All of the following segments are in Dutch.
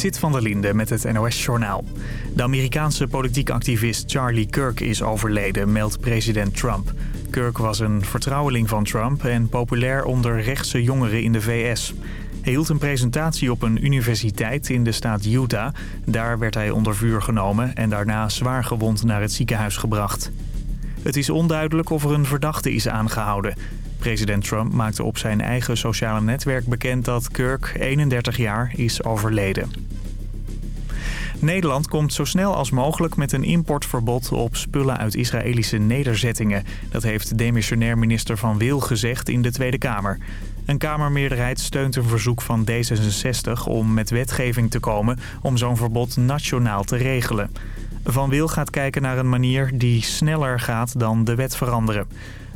Zit van der Linde met het NOS-journaal. De Amerikaanse politiek activist Charlie Kirk is overleden, meldt president Trump. Kirk was een vertrouweling van Trump en populair onder rechtse jongeren in de VS. Hij hield een presentatie op een universiteit in de staat Utah. Daar werd hij onder vuur genomen en daarna zwaar gewond naar het ziekenhuis gebracht. Het is onduidelijk of er een verdachte is aangehouden. President Trump maakte op zijn eigen sociale netwerk bekend dat Kirk, 31 jaar, is overleden. Nederland komt zo snel als mogelijk met een importverbod op spullen uit Israëlische nederzettingen. Dat heeft demissionair minister Van Wil gezegd in de Tweede Kamer. Een Kamermeerderheid steunt een verzoek van D66 om met wetgeving te komen om zo'n verbod nationaal te regelen. Van Wil gaat kijken naar een manier die sneller gaat dan de wet veranderen.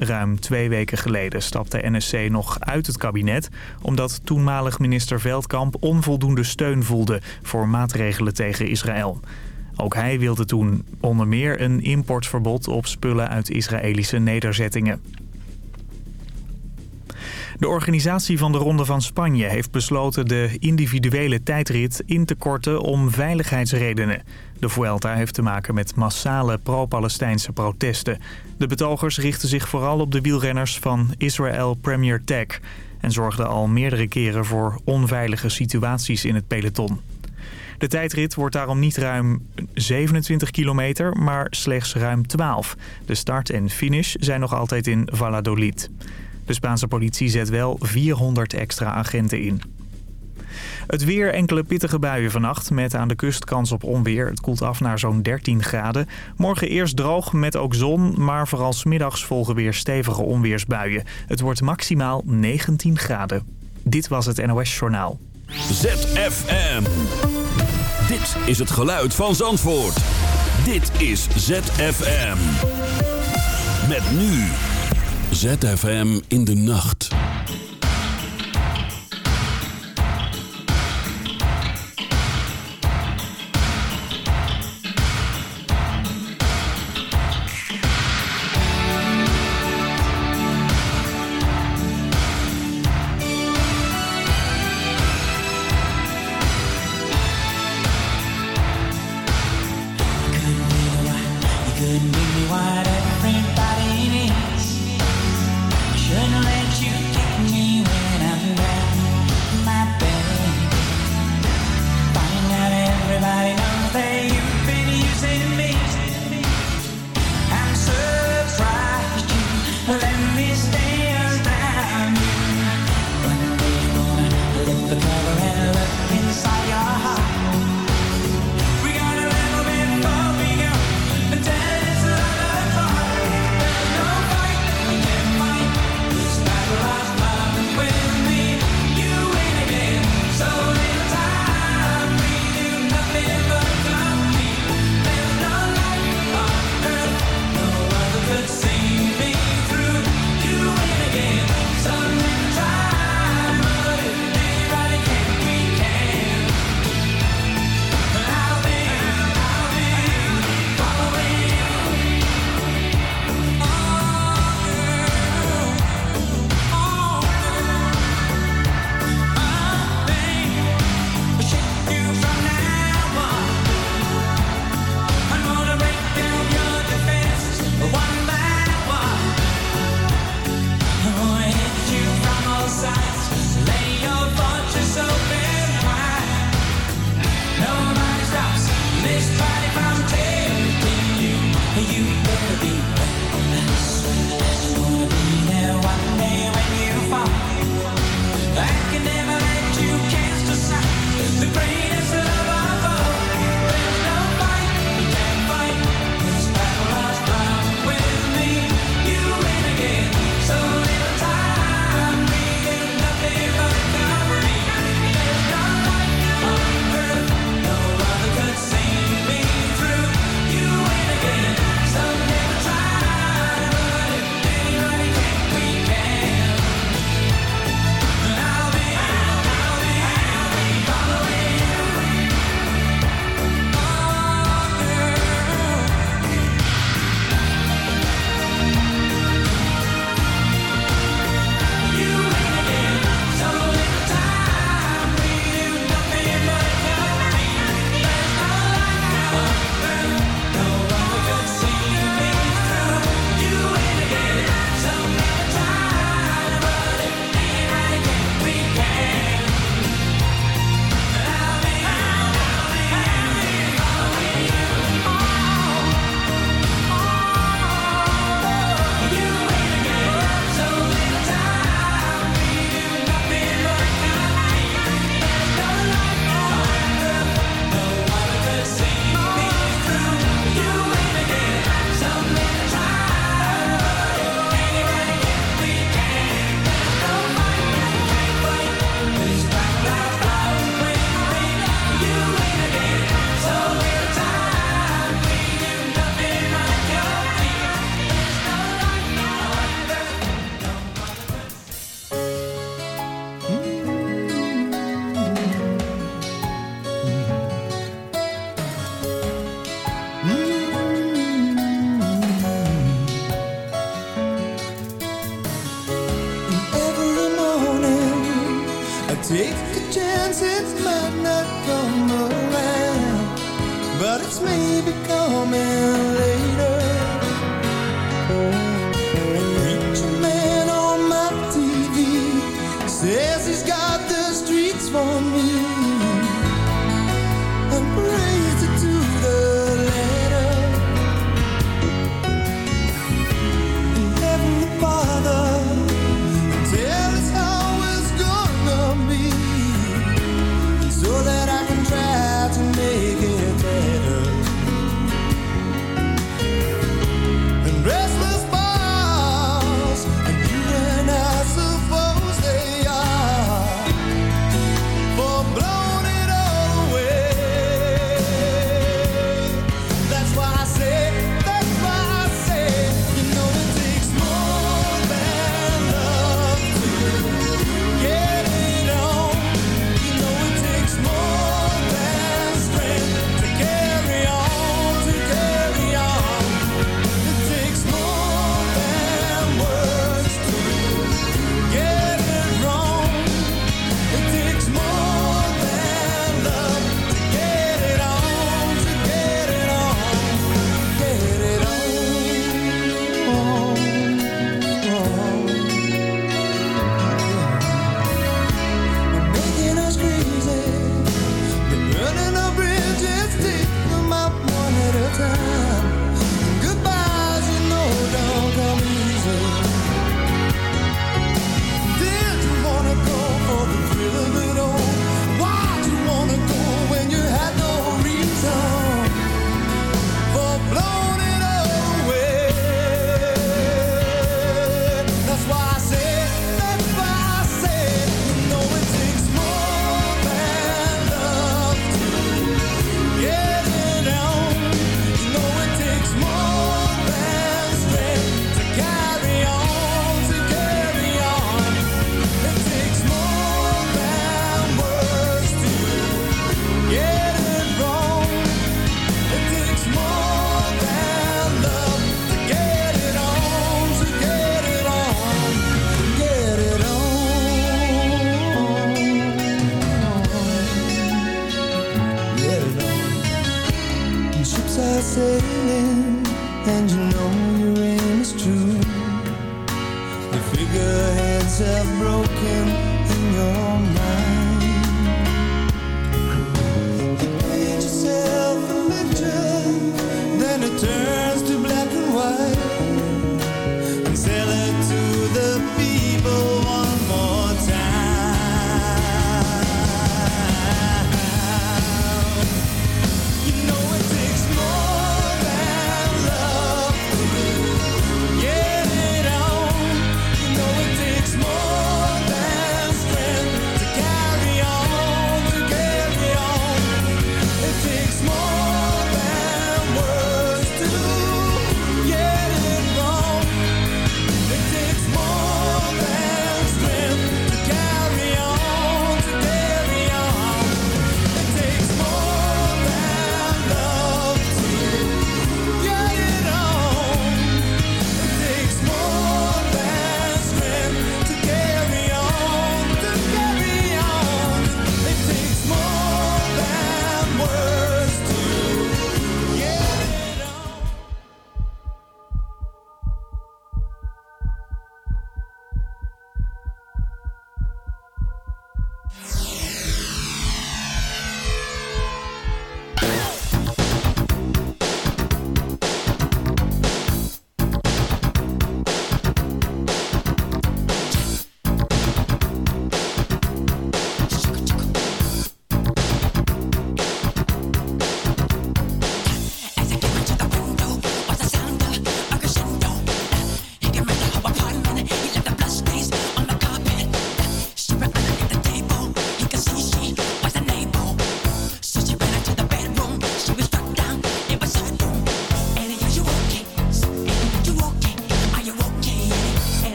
Ruim twee weken geleden stapte NSC nog uit het kabinet... omdat toenmalig minister Veldkamp onvoldoende steun voelde... voor maatregelen tegen Israël. Ook hij wilde toen onder meer een importverbod op spullen uit Israëlische nederzettingen. De organisatie van de Ronde van Spanje heeft besloten de individuele tijdrit in te korten om veiligheidsredenen. De Vuelta heeft te maken met massale pro-Palestijnse protesten. De betogers richten zich vooral op de wielrenners van Israel Premier Tech... en zorgden al meerdere keren voor onveilige situaties in het peloton. De tijdrit wordt daarom niet ruim 27 kilometer, maar slechts ruim 12. De start en finish zijn nog altijd in Valladolid. De Spaanse politie zet wel 400 extra agenten in. Het weer enkele pittige buien vannacht met aan de kust kans op onweer. Het koelt af naar zo'n 13 graden. Morgen eerst droog met ook zon, maar vooral smiddags volgen weer stevige onweersbuien. Het wordt maximaal 19 graden. Dit was het NOS Journaal. ZFM. Dit is het geluid van Zandvoort. Dit is ZFM. Met nu... ZFM in de nacht.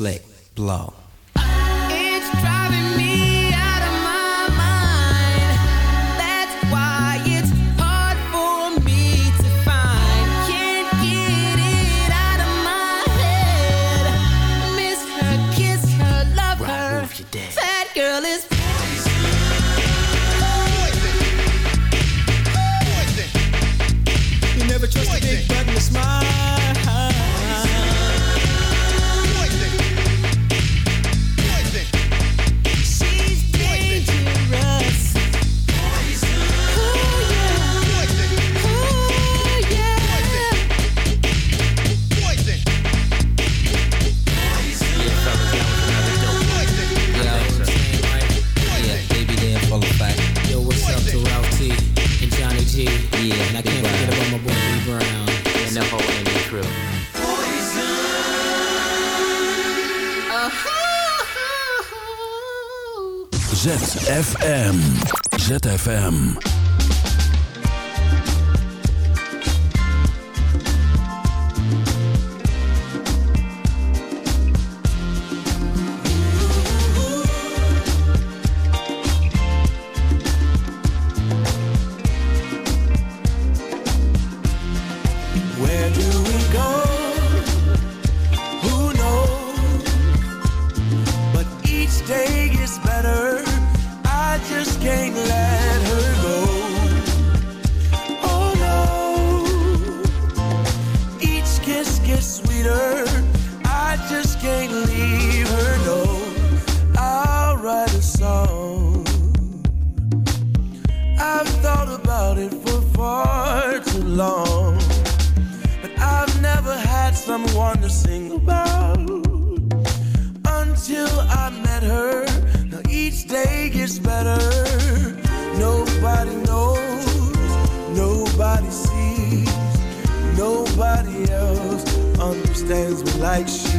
Flick, blow. like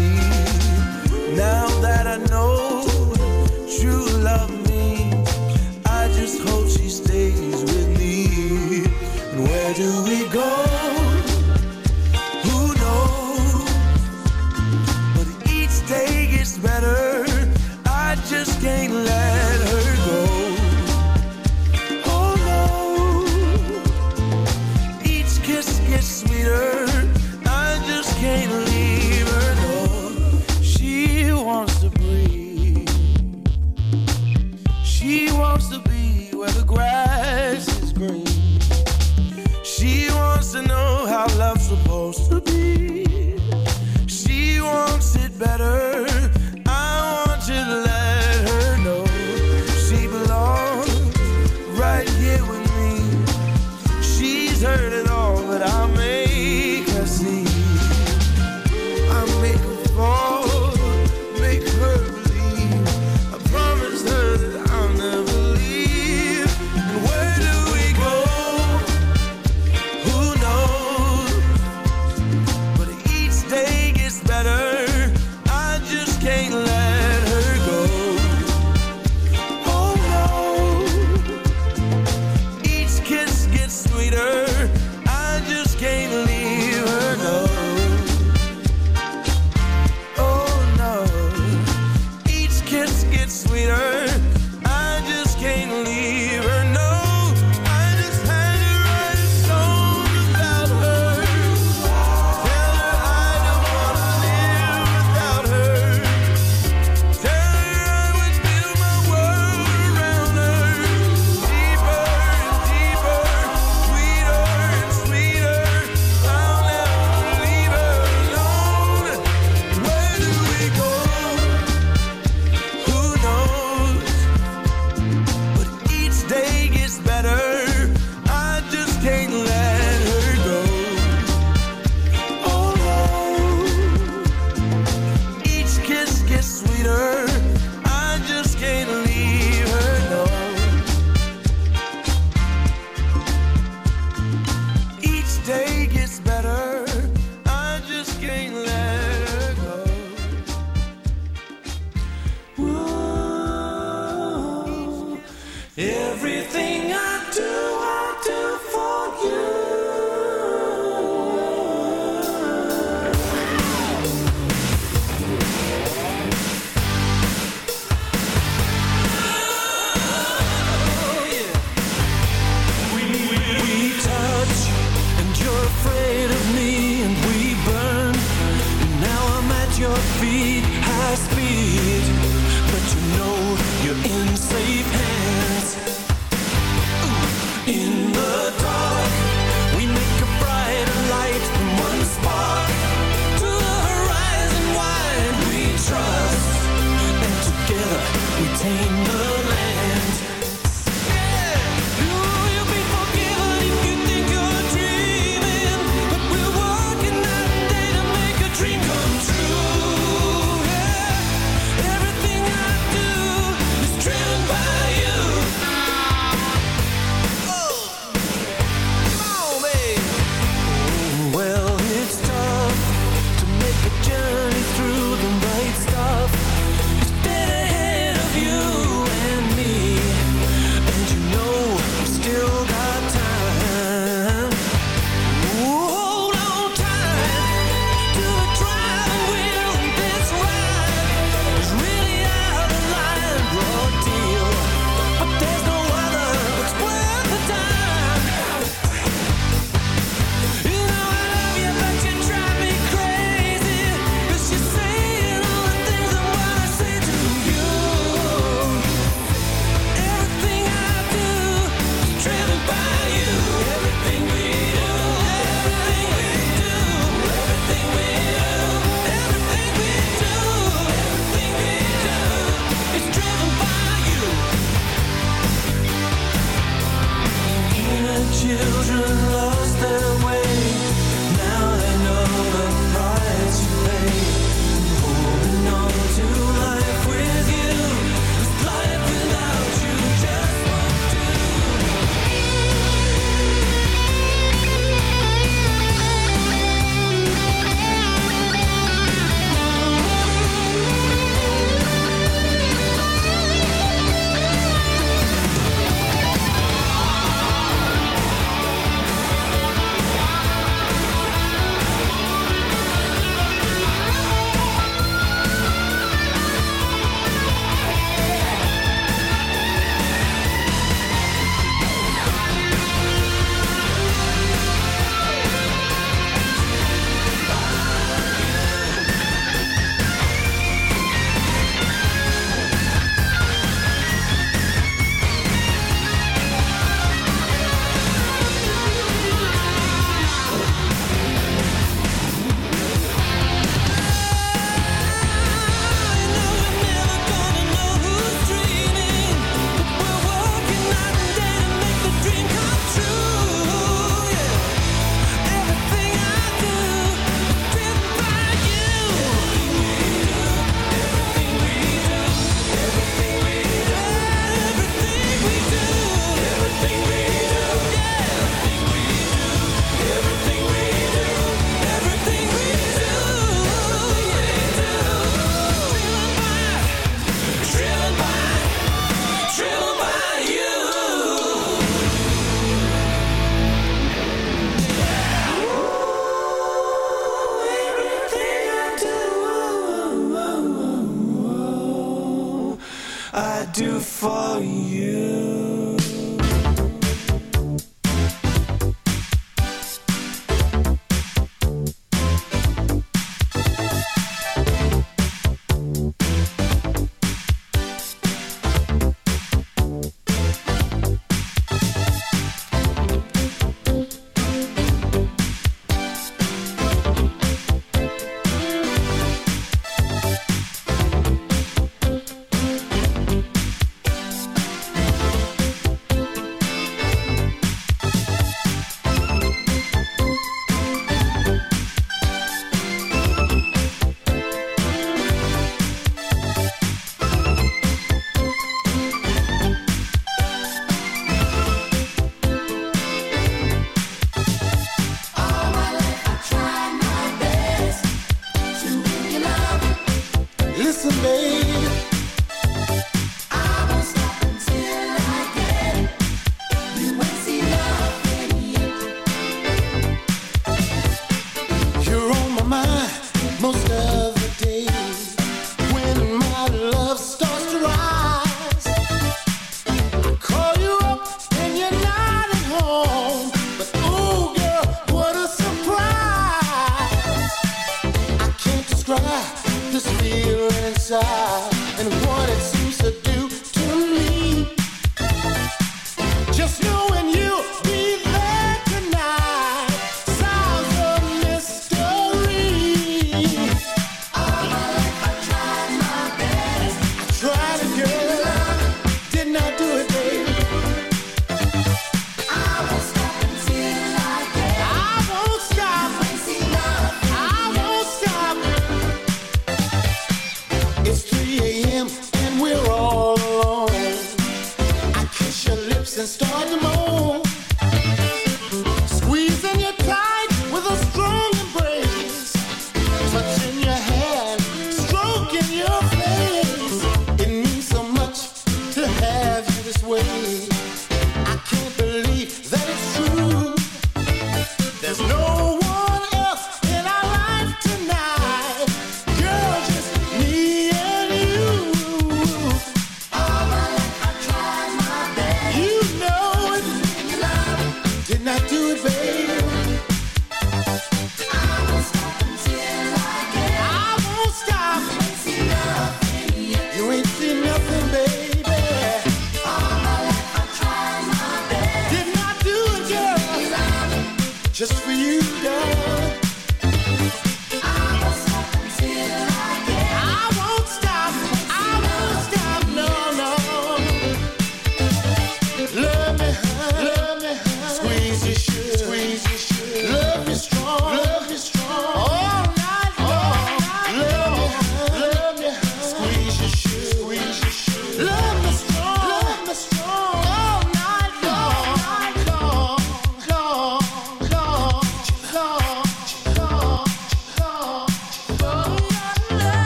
And start to move.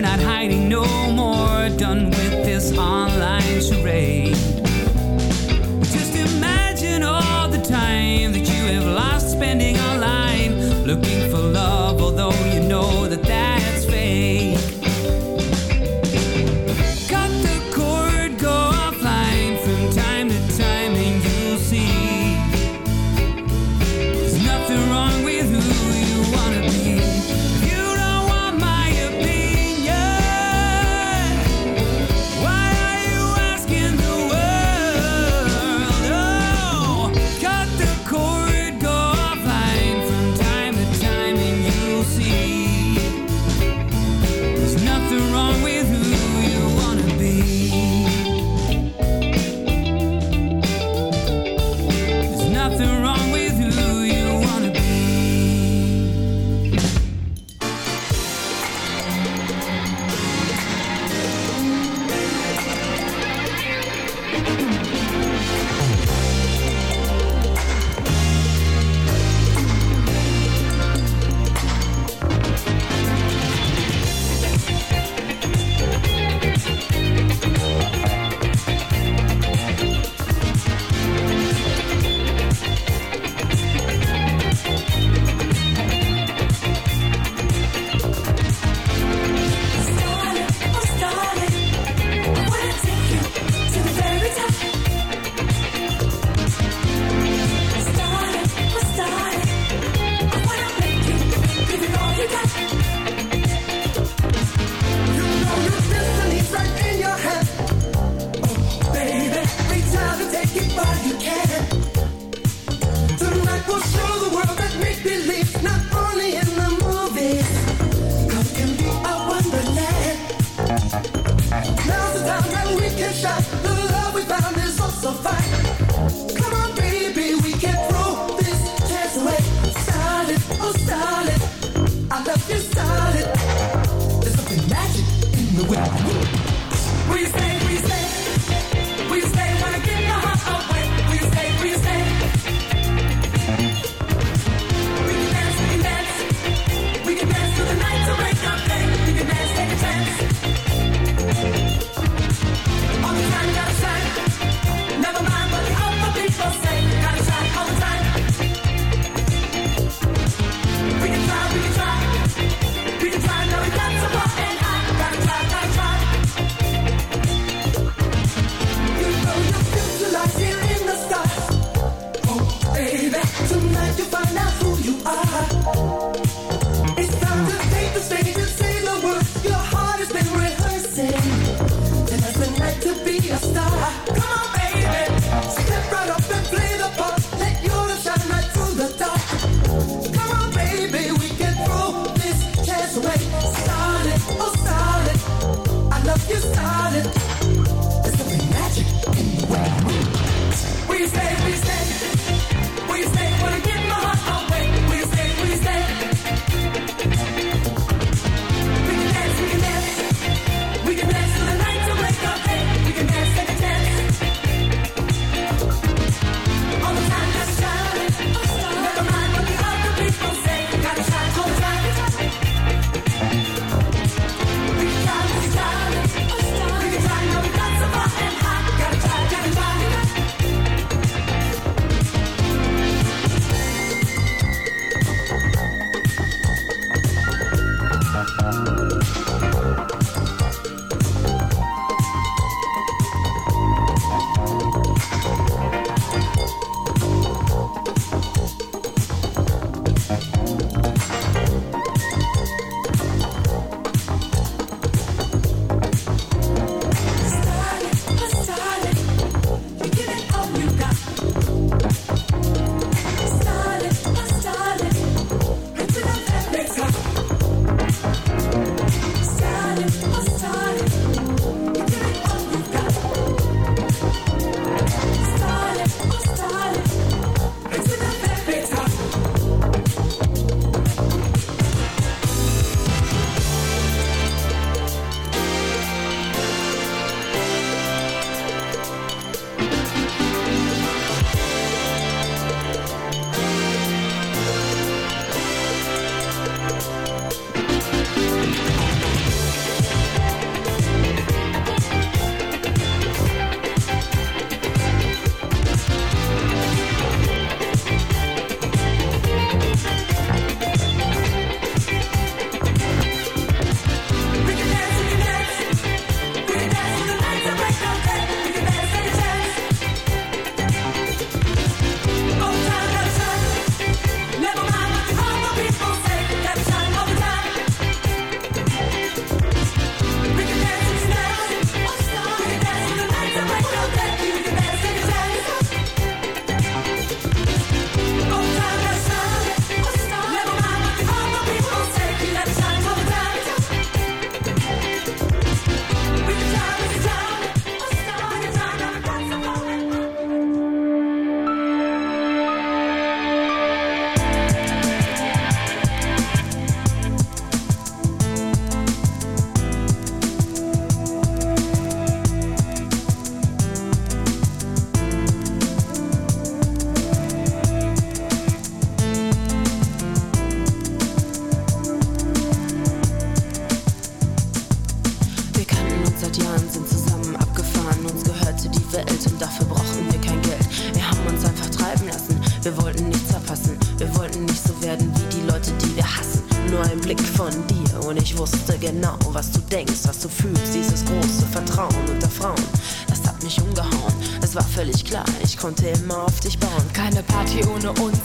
Not hiding no more, done with this online charade.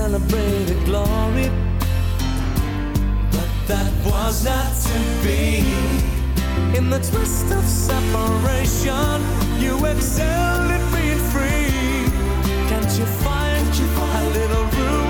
celebrated glory. But that was not to be. In the twist of separation, you excelled at being free. Can't you find a little room?